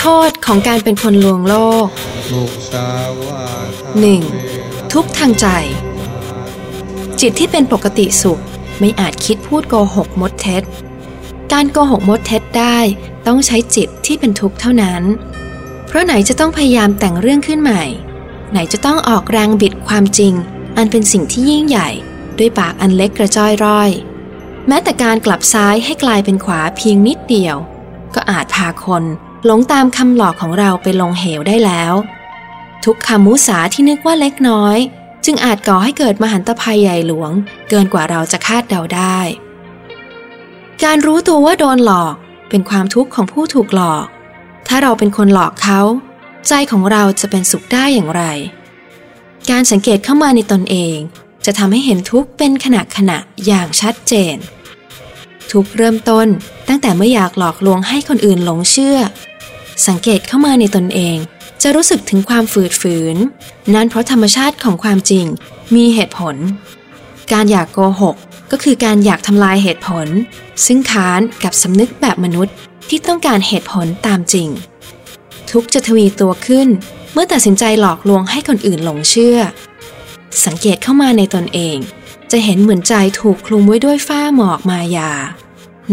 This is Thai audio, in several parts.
โทษของการเป็นคนลวงโลกมุสาวาทาหนึ่งเวรทุกข์ทางใจ จิตที่เป็นปกติสุข ไม่อาจคิดพูดโกหกมดเท็จ การโกหกมดเท็จได้ต้องใช้จิตที่เป็นทุกข์เท่านั้น เพราะไหนจะต้องพยายามแต่งเรื่องขึ้นใหม่ ไหนจะต้องออกแรงบิดความจริง อันเป็นสิ่งที่ยิ่งใหญ่ ด้วยปากอันเล็กกระจ้อยร่อย แม้แต่การกลับซ้ายให้กลายเป็นขวาเพียงนิดเดียว ก็อาจพาคน หลงตามคำหลอกของเราไปลงเหวได้แล้ว ทุกคำมุสาที่นึกว่าเล็กน้อย จึงอาจก่อให้เกิดมหันตภัยใหญ่หลวง เกินกว่าเราจะคาดเดาได้ การรู้ตัวว่าโดนหลอกเป็นความทุกข์ของผู้ถูกหลอก ถ้าเราเป็นคนหลอกเขา ใจของเราจะเป็นสุขได้อย่างไร การสังเกตเข้ามาในตนเอง จะทำให้เห็นทุกข์เป็นขณะขณะอย่างชัดเจนทุกเริ่มต้นตั้งแต่เมื่ออยากหลอกลวงให้คนอื่นหลงเชื่อ สังเกตเข้ามาในตนเอง จะรู้สึกถึงความฝืดฝืน นั่นเพราะธรรมชาติของความจริงมีเหตุผล การอยากโกหกก็คือการอยากทำลายเหตุผล ซึ่งค้านกับสำนึกแบบมนุษย์ที่ต้องการเหตุผลตามจริง ทุกจะทวีตัวขึ้น เมื่อตัดสินใจหลอกลวงให้คนอื่นหลงเชื่อ สังเกตเข้ามาในตนเอง จะเห็นเหมือนใจถูกคลุมไว้ด้วยฝ้าหมอกมายา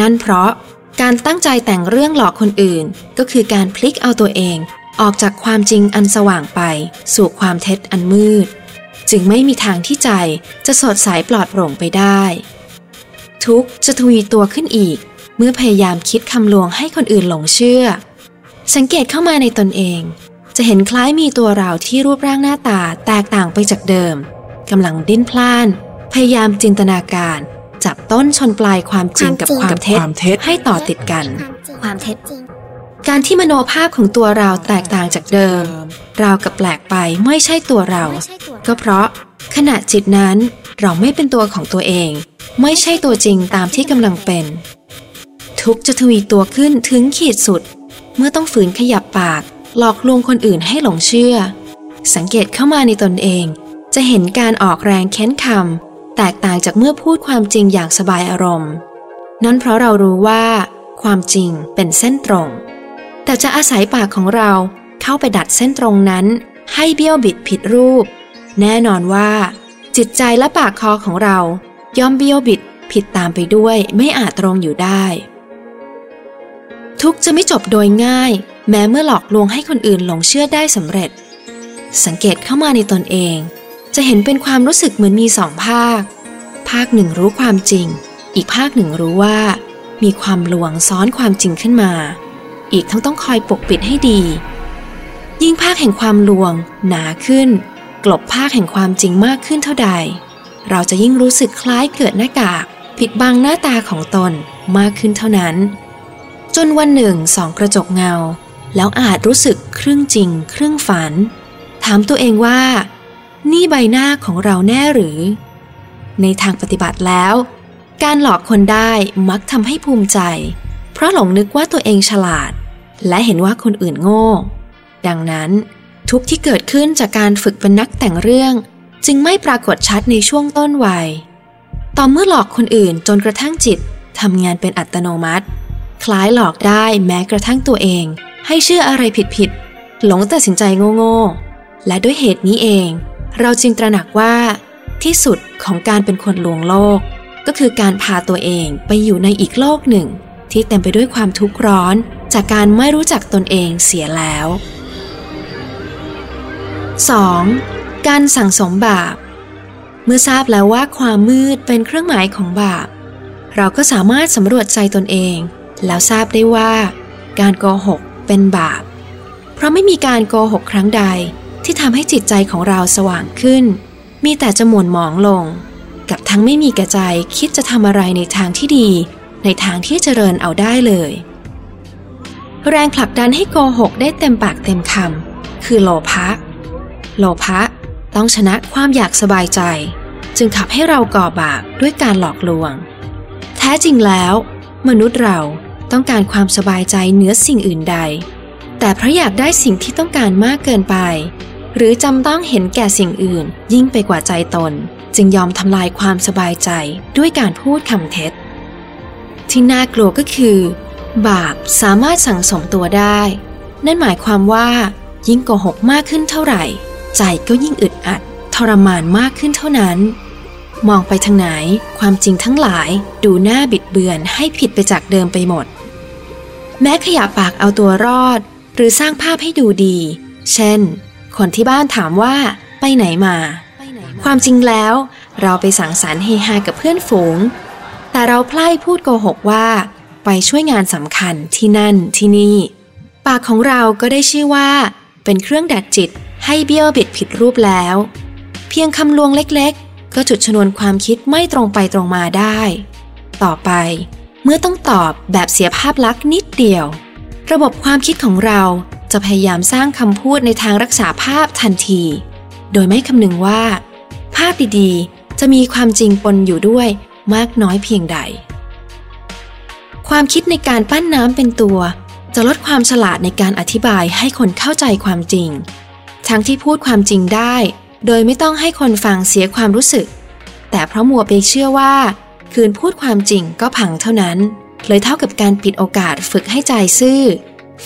นั่นเพราะ การตั้งใจแต่งเรื่องหลอกคนอื่น ก็คือการพลิกเอาตัวเอง ออกจากความจริงอันสว่างไป สู่ความเท็จอันมืด จึงไม่มีทางที่ใจจะสดใสปลอดโปร่งไปได้ ทุกจะทวีตัวขึ้นอีก เมื่อพยายามคิดคำลวงให้คนอื่นหลงเชื่อ สังเกตเข้ามาในตนเอง จะเห็นคล้ายมีตัวเราที่รูปร่างหน้าตาแตกต่างไปจากเดิมกำลังดิ้นพล่าน พยายามจินตนาการ จับต้นชนปลายความจริงกับความเท็จความเท็จให้ต่อติดกัน ความเท็จจริงการที่มโนภาพของตัวเราแตกต่างจากเดิมราวกับแปลกไปไม่ใช่ตัวเราไม่ใช่ตัวก็เพราะขณะจิตนั้นเราไม่เป็นตัวของตัวเอง ไม่ใช่ตัวจริงตามที่กำลังเป็น ทุกข์จะทวีตัวขึ้นถึงขีดสุด เมื่อต้องฝืนขยับปาก หลอกลวงคนอื่นให้หลงเชื่อ สังเกตเข้ามาในตนเอง จะเห็นการออกแรงเค้นคำ แตกต่างจากเมื่อพูดความจริงอย่างสบายอารมณ์ นั่นเพราะเรารู้ว่า ความจริงเป็นเส้นตรง แต่จะอาศัยปากของเราเข้าไปดัดเส้นตรงนั้น ให้เบี้ยวบิดผิดรูป แน่นอนว่า จิตใจและปากคอของเรา ย่อมเบี้ยวบิดผิดตามไปด้วยไม่อาจตรงอยู่ได้ ทุกจะไม่จบโดยง่าย แม้เมื่อหลอกลวงให้คนอื่นหลงเชื่อได้สำเร็จ สังเกตเข้ามาในตนเอง จะเห็นเป็นความรู้สึกเหมือนมีสองภาค ภาคหนึ่งรู้ความจริง อีกภาคหนึ่งรู้ว่า มีความลวงซ้อนความจริงขึ้นมา อีกทั้งต้องคอยปกปิดให้ดี ยิ่งภาคแห่งความลวง หนาขึ้น กลบภาคแห่งความจริงมากขึ้นเท่าใด เราจะยิ่งรู้สึกคล้ายเกิดหน้ากากปิดบังหน้าตาของตนมากขึ้นเท่านั้น จนวันหนึ่งสองกระจกเงา แล้วอาจรู้สึกครึ่งจริง ครึ่งฝัน ถามตัวเองว่า นี่ใบหน้าของเราแน่หรือ ในทางปฏิบัติแล้ว การหลอกคนได้มักทำให้ภูมิใจ เพราะหลงนึกว่าตัวเองฉลาด และเห็นว่าคนอื่นโง่ ดังนั้น ทุกที่เกิดขึ้นจากการฝึกเป็นนักแต่งเรื่อง จึงไม่ปรากฏชัดในช่วงต้นวัย ต่อเมื่อหลอกคนอื่นจนกระทั่งจิตทำงานเป็นอัตโนมัติ คล้ายหลอกได้แม้กระทั่งตัวเอง ให้เชื่ออะไรผิดๆหลงตัดสินใจโง่ๆและด้วยเหตุนี้เอง เราจึงตระหนักว่า ที่สุดของการเป็นคนลวงโลก ก็คือการพาตัวเองไปอยู่ในอีกโลกหนึ่ง ที่เต็มไปด้วยความทุกข์ร้อน จากการไม่รู้จักตนเองเสียแล้ว 2. การสั่งสมบาป เมื่อทราบแล้วว่าความมืดเป็นเครื่องหมายของบาป เราก็สามารถสำรวจใจตนเอง แล้วทราบได้ว่า การโกหกเป็นบาป เพราะไม่มีการโกหกครั้งใด ที่ทำให้จิตใจของเราสว่างขึ้น มีแต่จะหม่นหมองลง กับทั้งไม่มีแก่ใจคิดจะทำอะไรในทางที่ดี ในทางที่เจริญเอาได้เลย แรงผลักดันให้โกหกได้เต็มปากเต็มคำคือโลภะโลภะต้องชนะความอยากสบายใจ จึงขับให้เราก่อบาปด้วยการหลอกลวง แท้จริงแล้ว มนุษย์เราต้องการความสบายใจเหนือสิ่งอื่นใด แต่เพราะอยากได้สิ่งที่ต้องการมากเกินไป หรือจำต้องเห็นแก่สิ่งอื่น ยิ่งไปกว่าใจตน จึงยอมทำลายความสบายใจด้วยการพูดคำเท็จ ที่น่ากลัวก็คือ บาปสามารถสั่งสมตัวได้ นั่นหมายความว่า ยิ่งโกหกมากขึ้นเท่าไหร่ ใจก็ยิ่งอึดอัด ทรมานมากขึ้นเท่านั้น มองไปทางไหนความจริงทั้งหลายดูหน้าบิดเบือนให้ผิดไปจากเดิมไปหมด แม้ขยะปากเอาตัวรอด หรือสร้างภาพให้ดูดี เช่น คนที่บ้านถามว่าไปไหนมา ความจริงแล้วเราไปสังสรรค์เฮฮากับเพื่อนฝูง แต่เราพล่พูดโกหกว่า ไปช่วยงานสำคัญที่นั่นที่นี่ ปากของเราก็ได้ชื่อว่า เป็นเครื่องดัดจิตให้เบี้ยวบิดผิดรูปแล้ว เพียงคำลวงเล็กๆ ก็จุดชนวนความคิดไม่ตรงไปตรงมาได้ ต่อไปเมื่อต้องตอบแบบเสียภาพลักษณ์นิดเดียว ระบบความคิดของเรา จะพยายามสร้างคำพูดในทางรักษาภาพทันที โดยไม่คำนึงว่า ภาพดีๆ จะมีความจริงปนอยู่ด้วยมากน้อยเพียงใด ความคิดในการปั้นน้ำเป็นตัว จะลดความฉลาดในการอธิบายให้คนเข้าใจความจริง ทั้งที่พูดความจริงได้ โดยไม่ต้องให้คนฟังเสียความรู้สึก แต่เพราะมัวไปเชื่อว่า คืนพูดความจริงก็พังเท่านั้น เลยเท่ากับการปิดโอกาสฝึกให้ใจซื่อ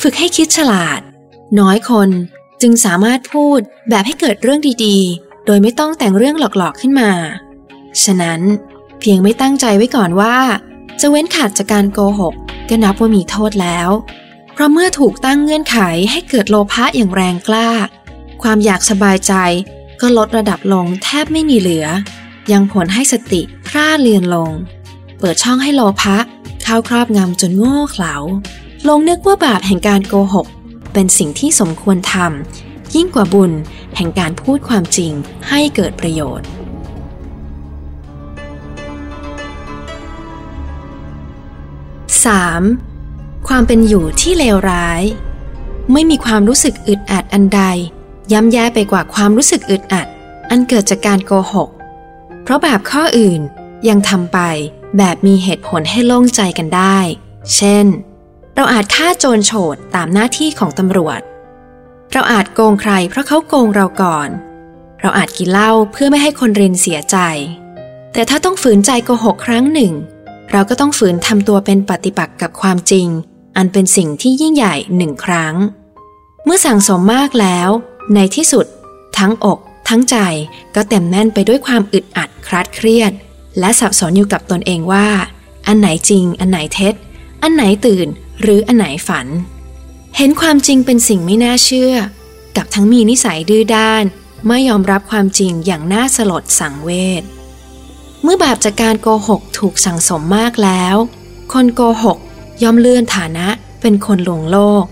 ฝึกให้คิดฉลาด น้อยคนจึงสามารถพูดแบบให้เกิดเรื่องดีๆ โดยไม่ต้องแต่งเรื่องหลอกๆขึ้นมา ฉะนั้นเพียงไม่ตั้งใจไว้ก่อนว่า จะเว้นขาดจากการโกหก ก็นับว่ามีโทษแล้ว เพราะเมื่อถูกตั้งเงื่อนไขให้เกิดโลภะอย่างแรงกล้า ความอยากสบายใจก็ลดระดับลงแทบไม่มีเหลือ ยังผลให้สติพร่าเลือนลง เปิดช่องให้โลภะเข้าครอบงำจนโง่เขลาลงนึกว่าบาปแห่งการโกหก เป็นสิ่งที่สมควรทำยิ่งกว่าบุญแห่งการพูดความจริงให้เกิดประโยชน์ 3. ความเป็นอยู่ที่เลวร้าย ไม่มีความรู้สึกอึดอัดอันใด ย้ำแย่ไปกว่าความรู้สึกอึดอัด อันเกิดจากการโกหก เพราะแบบข้ออื่นยังทำไปแบบมีเหตุผลให้โล่งใจกันได้ เช่น เราอาจฆ่าโจรโฉดตามหน้าที่ของตำรวจ เราอาจโกงใครเพราะเขาโกงเราก่อน เราอาจกินเหล้าเพื่อไม่ให้คนรียนเสียใจ แต่ถ้าต้องฝืนใจโกหกครั้งหนึ่ง เราก็ต้องฝืนทำตัวเป็นปฏิปักษ์กับความจริง อันเป็นสิ่งที่ยิ่งใหญ่หนึ่งครั้ง เมื่อสั่งสมมากแล้ว ในที่สุด ทั้งอก ทั้งใจก็เต็มแน่นไปด้วยความอึดอัดคลาดเครียด และสับสนอยู่กับตนเองว่า อันไหนจริง อันไหนเท็จ อันไหนตื่น หรืออันไหนฝัน เห็นความจริงเป็นสิ่งไม่น่าเชื่อ กับทั้งมีนิสัยดื้อด้าน ไม่ยอมรับความจริงอย่างน่าสลดสังเวชเมื่อบาปจากการโกหกถูกสั่งสมมากแล้ว คนโกหกย่อมเลื่อนฐานะเป็นคนหลงโลก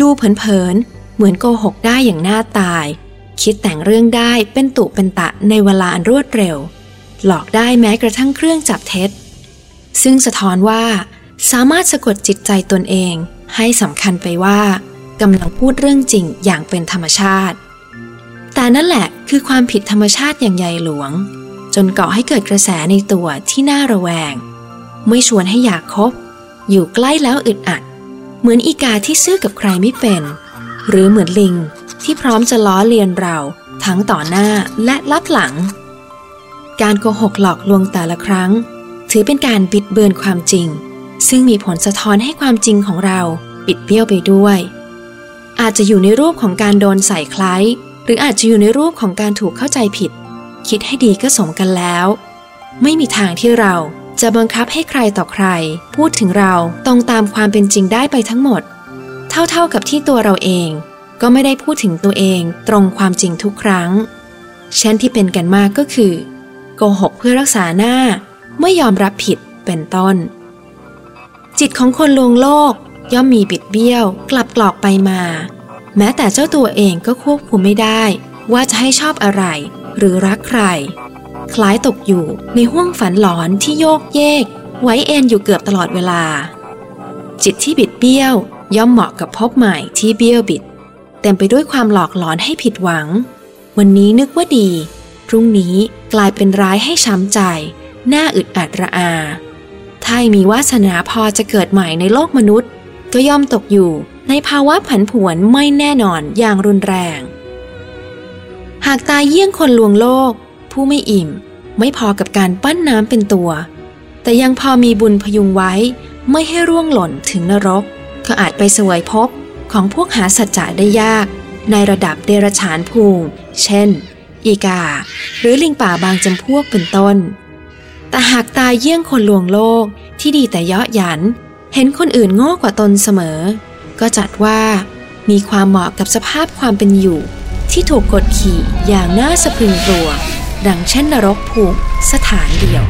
ดูเผินๆเหมือนโกหกได้อย่างน่าตาย คิดแต่งเรื่องได้เป็นตุเป็นตะในเวลาอันรวดเร็ว หลอกได้แม้กระทั่งเครื่องจับเท็จ ซึ่งสะท้อนว่า สามารถสะกดจิตใจตนเอง ให้สำคัญไปว่ากำลังพูดเรื่องจริงอย่างเป็นธรรมชาติ แต่นั่นแหละคือความผิดธรรมชาติอย่างใหญ่หลวง จนก่อให้เกิดกระแสในตัวที่น่าระแวง ไม่ชวนให้อยากคบ อยู่ใกล้แล้วอึดอัด เหมือนอีกาที่ซื่อกับใครไม่เป็น หรือเหมือนลิงที่พร้อมจะล้อเลียนเราทั้งต่อหน้าและลับหลัง การโกหกหลอกลวงแต่ละครั้ง ถือเป็นการบิดเบือนความจริง ซึ่งมีผลสะท้อนให้ความจริงของเราปิดเบี้ยวไปด้วย อาจจะอยู่ในรูปของการโดนใส่คล้ายหรืออาจจะอยู่ในรูปของการถูกเข้าใจผิด คิดให้ดีก็สมกันแล้ว ไม่มีทางที่เราจะบังคับให้ใครต่อใคร พูดถึงเราตรงตามความเป็นจริงได้ไปทั้งหมด เท่าๆกับที่ตัวเราเอง ก็ไม่ได้พูดถึงตัวเองตรงความจริงทุกครั้ง เช่นที่เป็นกันมากก็คือ โกหกเพื่อรักษาหน้าไม่ยอมรับผิดเป็นต้น จิตของคนลวงโลกย่อมมีบิดเบี้ยวกลับกรอกไปมา แม้แต่เจ้าตัวเองก็ควบคุมไม่ได้ ว่าจะให้ชอบอะไร หรือรักใคร คล้ายตกอยู่ในห้วงฝันหลอนที่โยกเยก ไว้เอ็นอยู่เกือบตลอดเวลา จิตที่บิดเบี้ยวย่อมเหมาะกับพบใหม่ที่เบี้ยวบิด เต็มไปด้วยความหลอกหลอนให้ผิดหวัง วันนี้นึกว่าดี พรุ่งนี้กลายเป็นร้ายให้ช้ำใจ หน้าอึดอัดระอา ถ้ามีวาสนาพอจะเกิดใหม่ในโลกมนุษย์ ก็ย่อมตกอยู่ในภาวะผันผวนไม่แน่นอนอย่างรุนแรง หากตายเยี่ยงคนลวงโลก ผู้ไม่อิ่มไม่พอกับการปั้นน้ำเป็นตัว แต่ยังพอมีบุญพยุงไว้ไม่ให้ร่วงหล่นถึงนรก ก็อาจไปสวยพบของพวกหาสัจจะได้ยาก ในระดับเดรัจฉานภูมิ เช่น อีกา หรือลิงป่าบางจำพวกเป็นต้น แต่หากตายเยี่ยงคนลวงโลกที่ดีแต่เยาะหยัน เห็นคนอื่นโง่กว่าตนเสมอ ก็จัดว่ามีความเหมาะกับสภาพความเป็นอยู่ ที่ถูกกดขี่อย่างน่าสะพรึงกลัว ดังเช่นนรกภูมิสถานเดียว